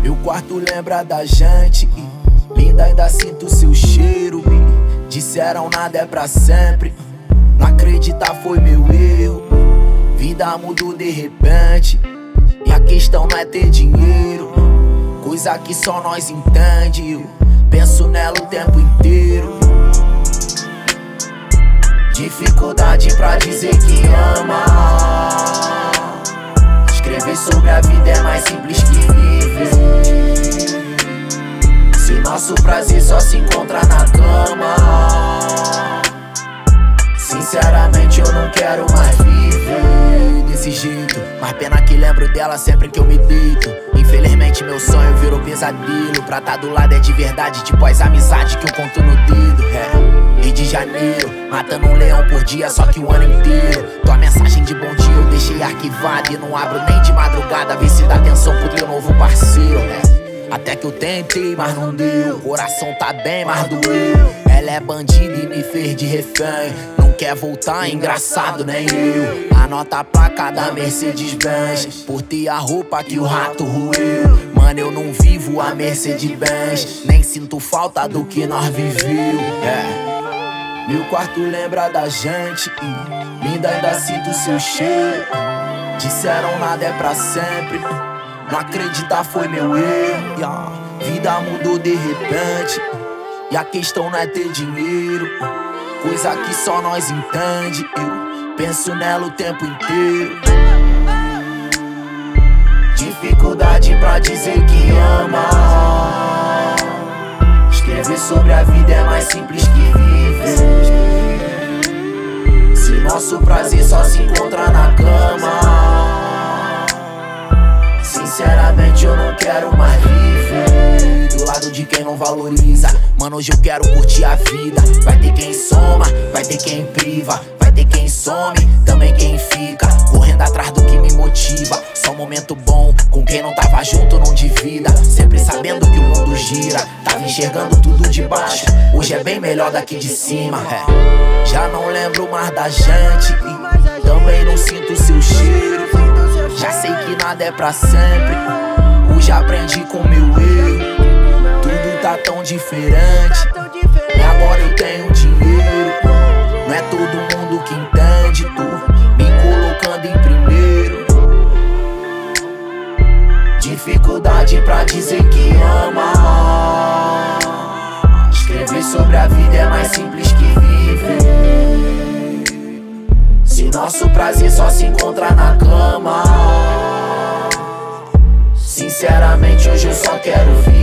Meu quarto lembra da gente. Linda, ainda sinto seu cheiro. Disseram nada é pra sempre. Não acreditar foi meu erro. Vida mudou de repente. E a questão não é ter dinheiro. Coisa que só nós entende. Eu penso nela o tempo inteiro. Dificuldade pra dizer que ama. Escrever sobre a vida é mais simples que viver. Se nosso prazer só se encontra na cama. Sinceramente eu não quero mais viver desse jeito. Mas pena que lembro dela sempre que eu me deito. Infelizmente meu sonho virou pesadelo. Pra tá do lado é de verdade, tipo as amizades que eu conto no dedo. É. Rio de Janeiro, matando um leão por dia, só que o ano inteiro. Tua mensagem de bom dia eu deixei arquivada. E não abro nem de madrugada, vê se dá atenção pro teu novo parceiro. É. Até que eu tentei, mas não deu. Coração tá bem, mas doeu. Ela é bandida e me fez de refém. Não quer voltar, engraçado, nem eu. Anota a placa da Mercedes-Benz. Por ter a roupa que o rato roeu. Mano, eu não vivo a Mercedes-Benz. Nem sinto falta do que nós viveu. É. Meu quarto lembra da gente. Linda, ainda sinto seu cheiro. Disseram nada é pra sempre. Não acreditar foi meu erro. Vida mudou de repente. E a questão não é ter dinheiro. Coisa que só nós entende. Eu penso nela o tempo inteiro. Dificuldade pra dizer que ama. Escrever sobre a vida é mais simples que viver. Nosso prazer só se encontra na cama. Sinceramente eu não quero mais viver Do lado de quem não valoriza. Mano, hoje eu quero curtir a vida. Vai ter quem soma, vai ter quem priva. Vai ter quem some, também quem fica. Correndo Só um momento bom, com quem não tava junto não divida. Sempre sabendo que o mundo gira Tava enxergando tudo de baixo. Hoje é bem melhor daqui de cima é. Já não lembro mais da gente E também não sinto seu cheiro. Já sei que nada é pra sempre Hoje aprendi com meu erro. Tudo tá tão diferente E agora eu tenho dinheiro Se nosso prazer só se encontra na cama. Sinceramente hoje eu só quero viver